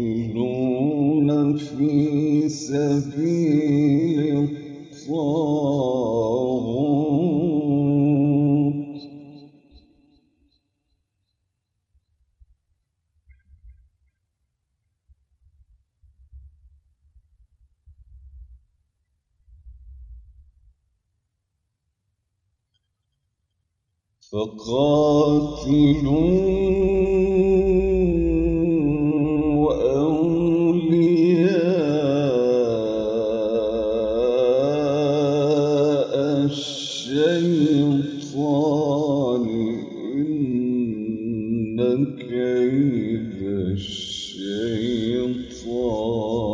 يقاتلون في سبيل الطاغوت. فقاتلوا الشيطان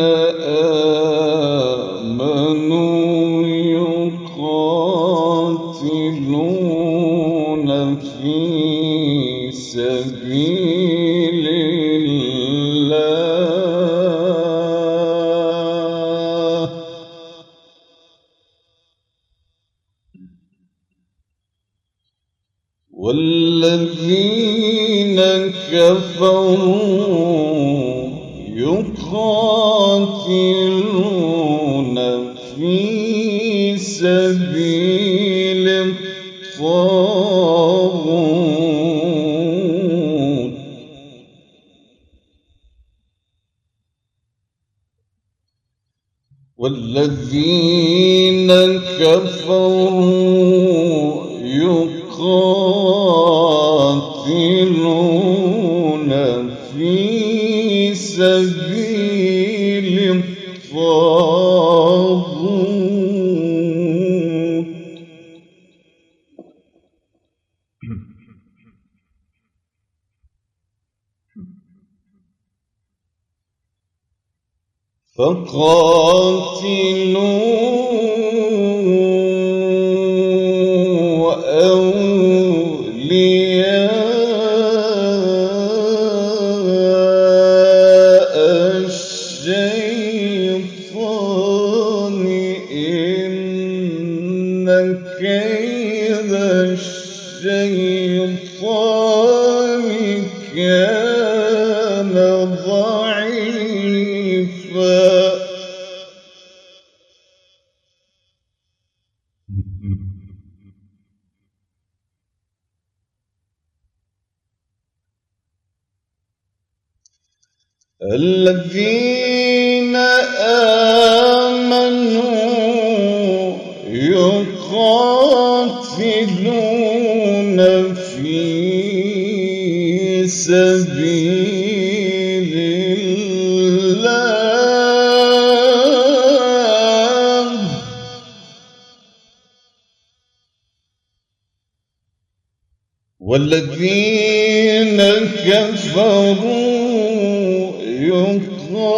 مآب والذين كفروا يقاتلون في سبيل الطاغوت. فقاتلوا أولياء الشيطان إن كيد الشيطان كان الذين آمنوا يقاتلون في سبيل الله. والذين كفروا يقاتلون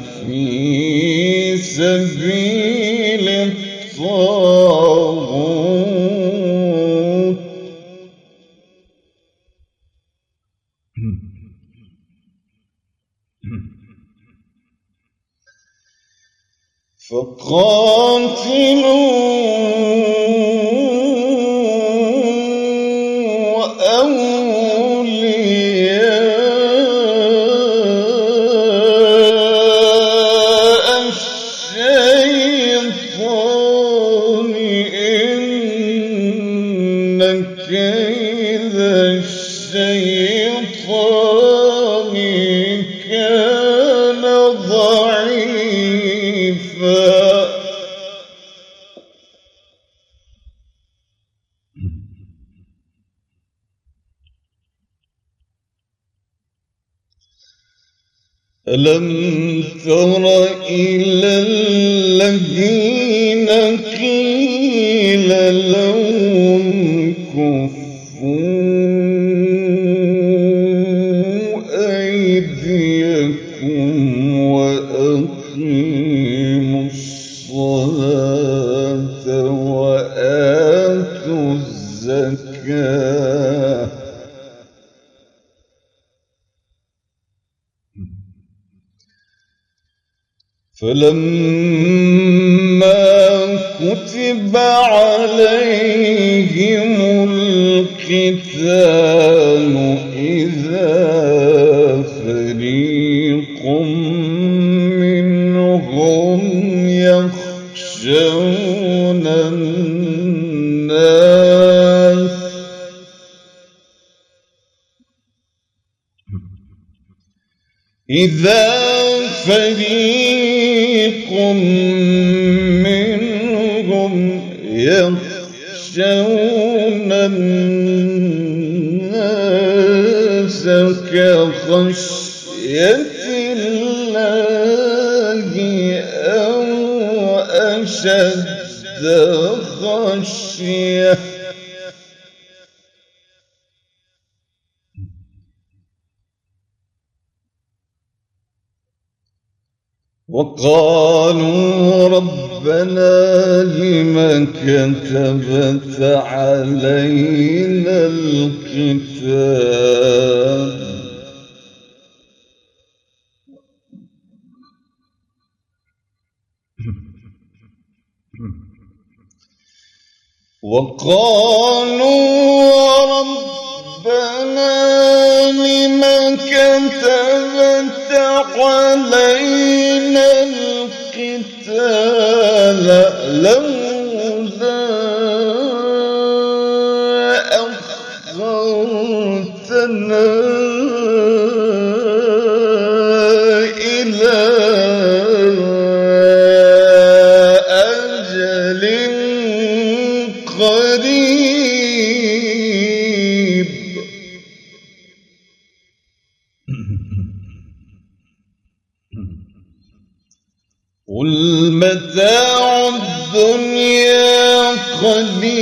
في سبيل الطاغوت. فقاتلوا الشيطان إن كيد الشيطان كان ضعيفا. ألم تر إلى الذين قيل لهم كفوا أيديكم وأقيموا الصلاة وآتوا الزكاة فلما كتب عليهم القتال إذا فريق منهم يخشون الناس. إذا فريق منهم يخشون الناس كخشية الله أو أشد خشية وقالوا ربنا لم كتبت علينا الكتاب؟ وقالوا ربنا لم كتبت علينا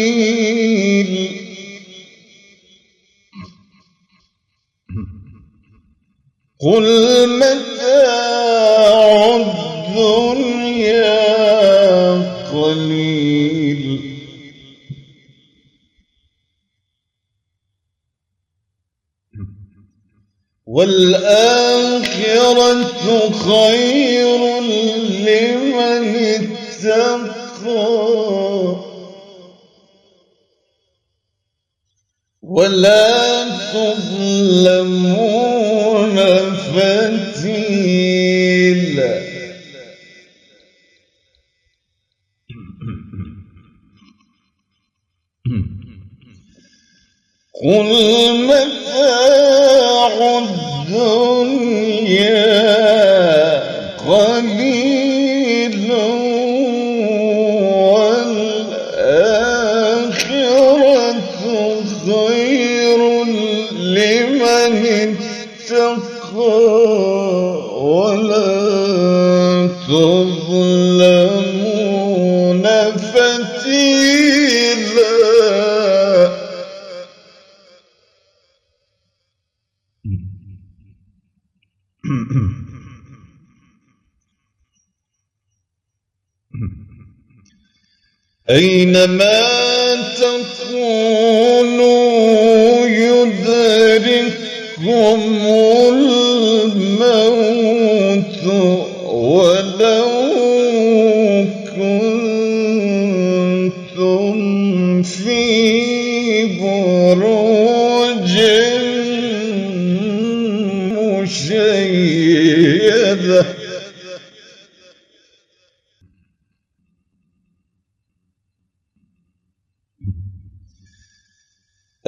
قليل قل متاع الدنيا قليل. والآخرة خير لمن اتقى. ولا تظلمون فتيلا قل متاع الدنيا قليل. أينما تكونوا يدرككم الموت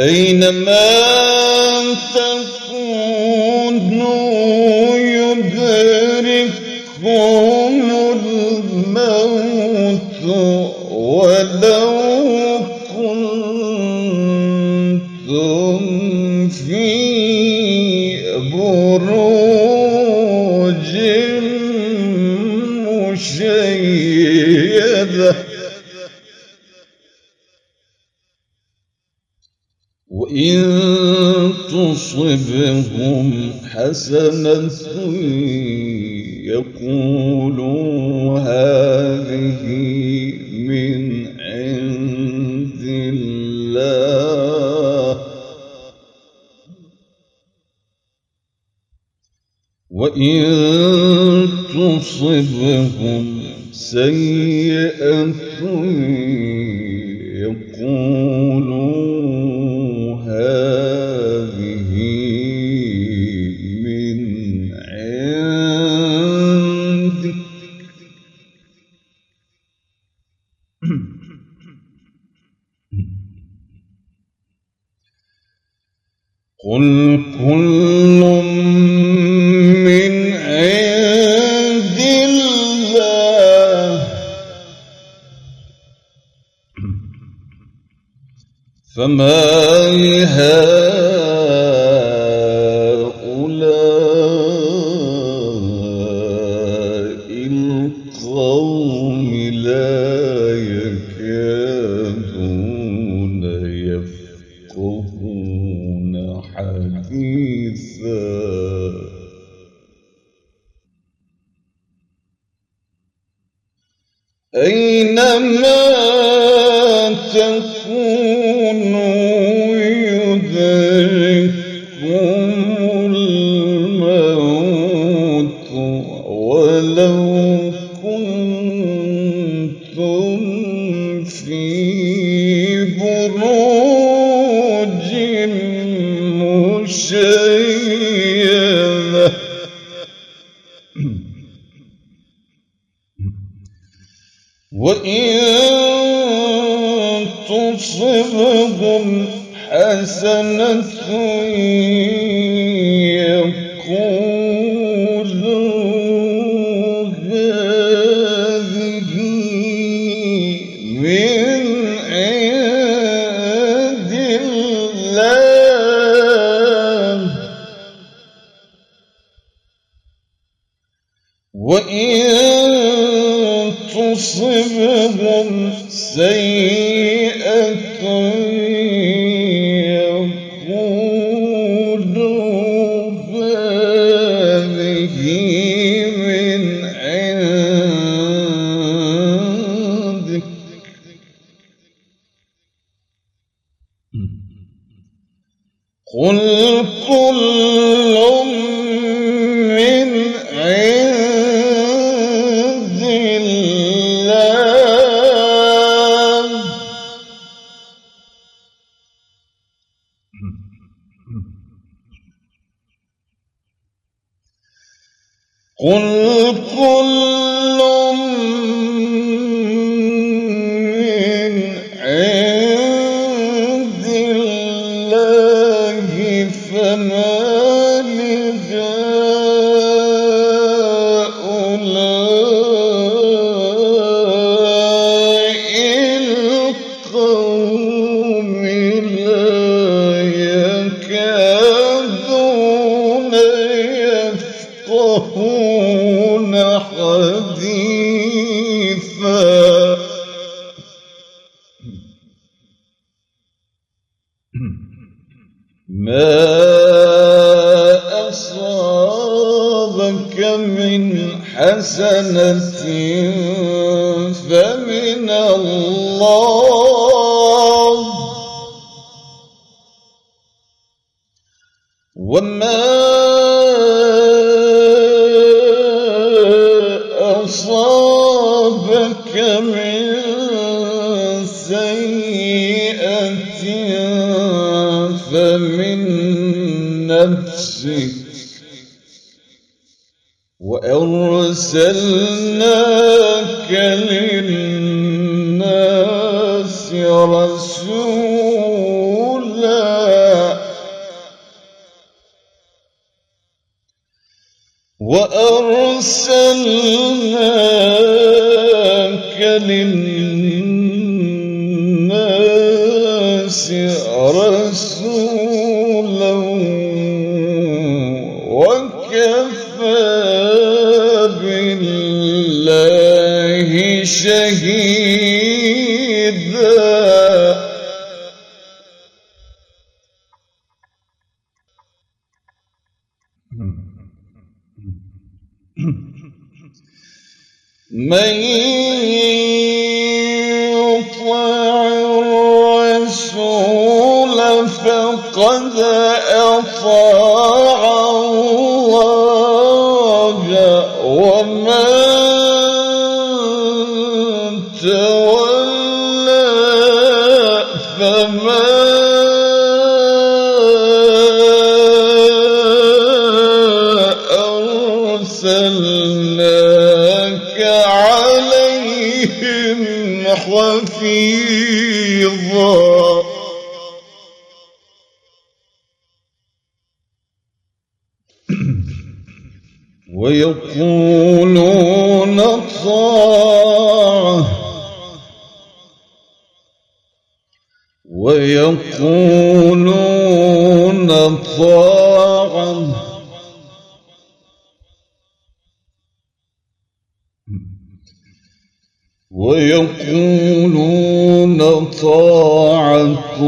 أينما تكونوا يدرككم الموت ولو كنتم في بروج مشيدة. وإن تصبهم حسنة يقولوا هذه من عند الله. وإن تصبهم سيئة فما لهؤلاء القوم لا يكادون يفقهون حديثا. أينما وإن تصبهم حسنة يقولوا هذه من عند الله. وإن تصبهم قل حديثا. ما وأرسلناك للناس رسولا. وأرسلناك للناس شهيدا من يطع الرسول فقد أطاع. ويقولون طاعة. ويقولون طاعة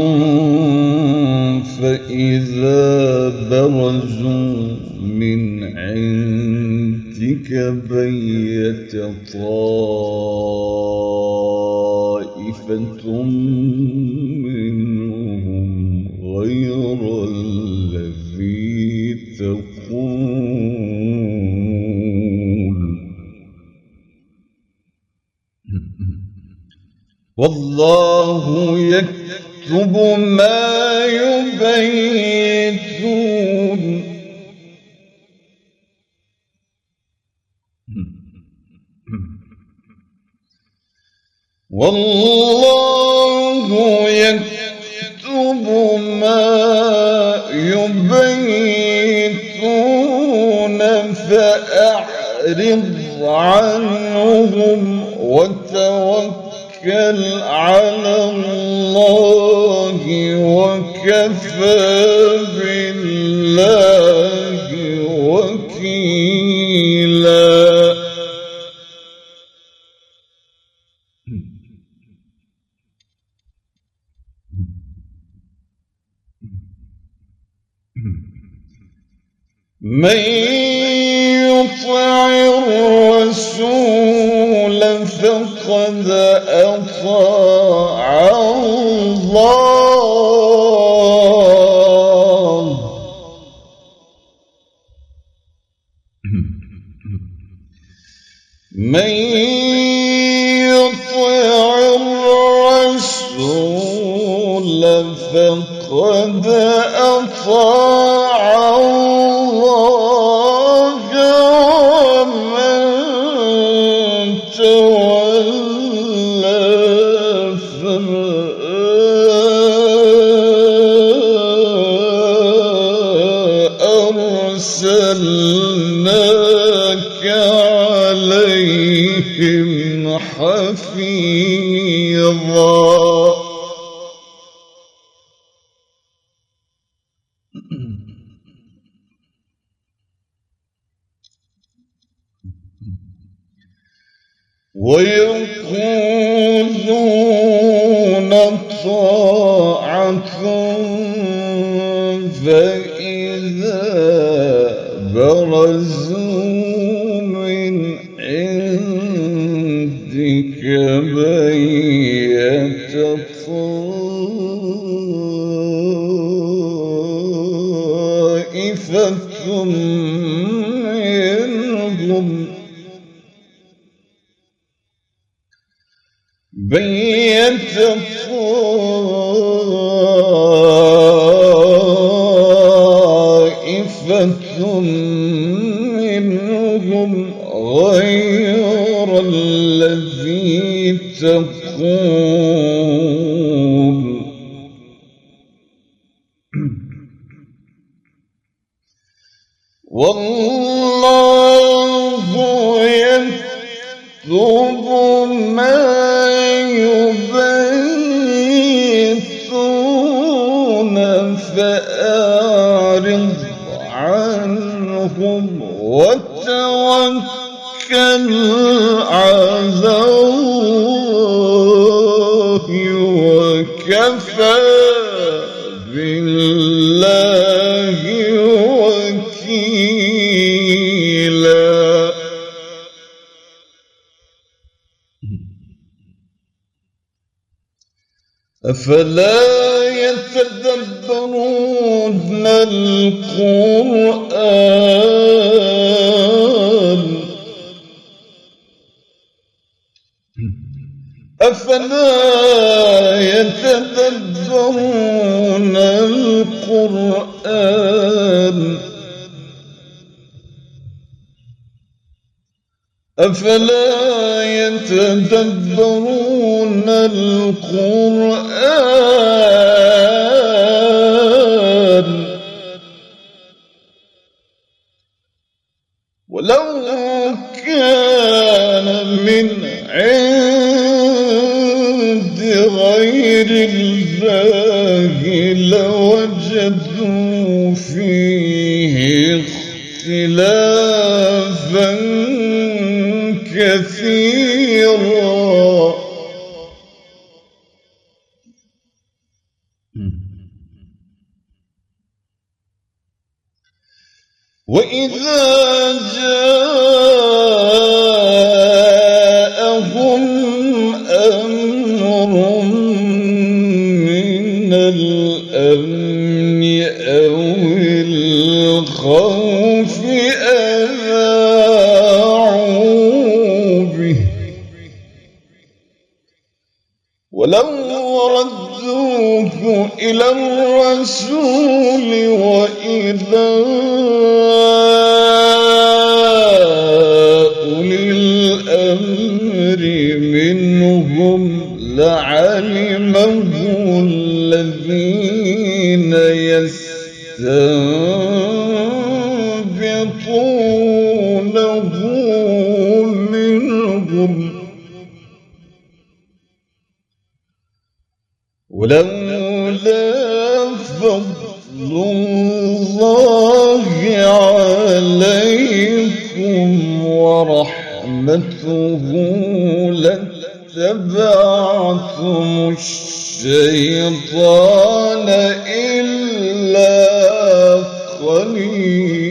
فإذا برزوا من عندك بيت غير الذي تقول والله يكتب ما يبيتون والله يكتب ما يبيتون فأعرض عنهم وتوكل على الله وكفى بالله وكيلا من يطع الرسول فقد أطاع الله. من يطع الرسول فقد أطاع طائفة فأعرض عنهم وتوكل على الله وكفى بالله وكيلا. أفلا يتدبرون القرآن؟ أفلا يتدبرون القرآن؟ أفلا يتدبرون القرآن؟ ولو كان من عند غير الله لوجدوا فيه اختلافا كثيرا. وإذا جاءهم أمر من الأمن أو الخوف إلى الرسول وإلى أولي الأمر منهم لعلمه الذين يستنبطونه منهم. ولولا فضل الله عليكم ورحمته لاتبعتم الشيطان إلا قليلا.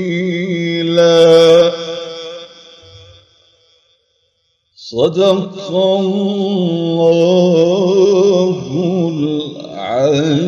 صدق الله العظيم.